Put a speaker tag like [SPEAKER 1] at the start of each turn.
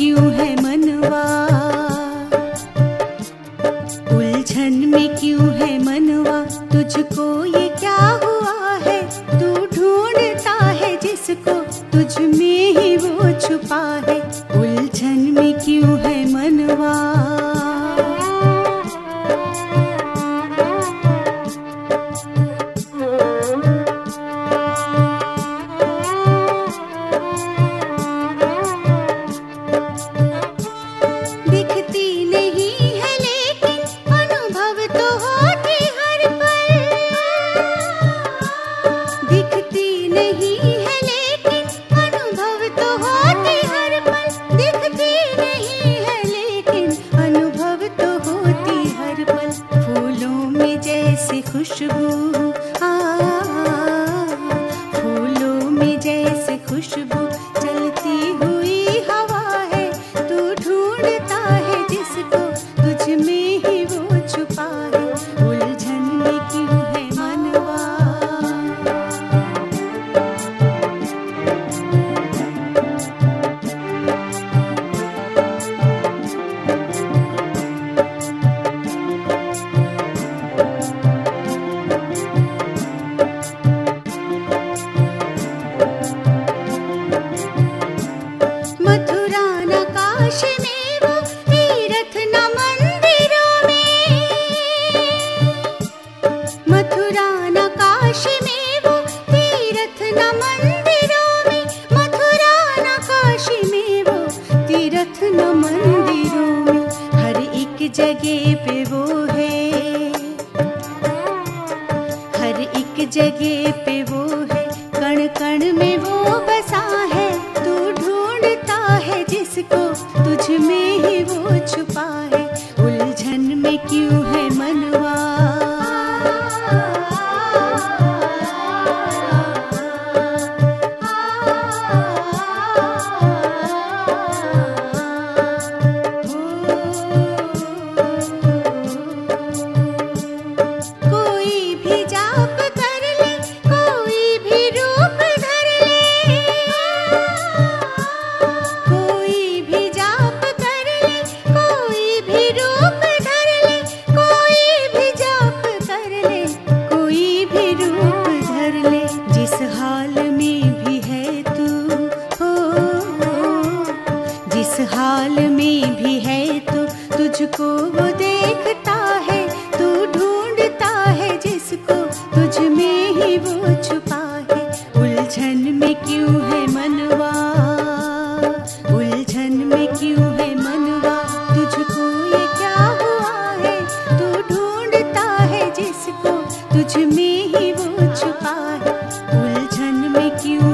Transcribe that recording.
[SPEAKER 1] क्यों है मनवा? उलझन में क्यों है मनवा? तुझको ये क्या हुआ है? तू ढूंढता है जिसको, तुझ में ही वो छुपा है। उलझन में क्यों है मनवा? खुशबू आ फूलों में जैसे खुशबू तीर्थ न मंदिरों में हर एक जगह पे वो है। हर एक जगह पे वो है। कण कण में वो बसा है, तू ढूंढता है जिसको हाल में भी है तू तुझको वो देखता है, तू ढूंढता है जिसको तुझ में ही वो छुपा है। उलझन में क्यों है मनवा? उलझन में क्यों है मनवा? तुझको ये क्या हुआ है? तू ढूंढता है जिसको तुझ में ही वो छुपा है। उलझन में क्यों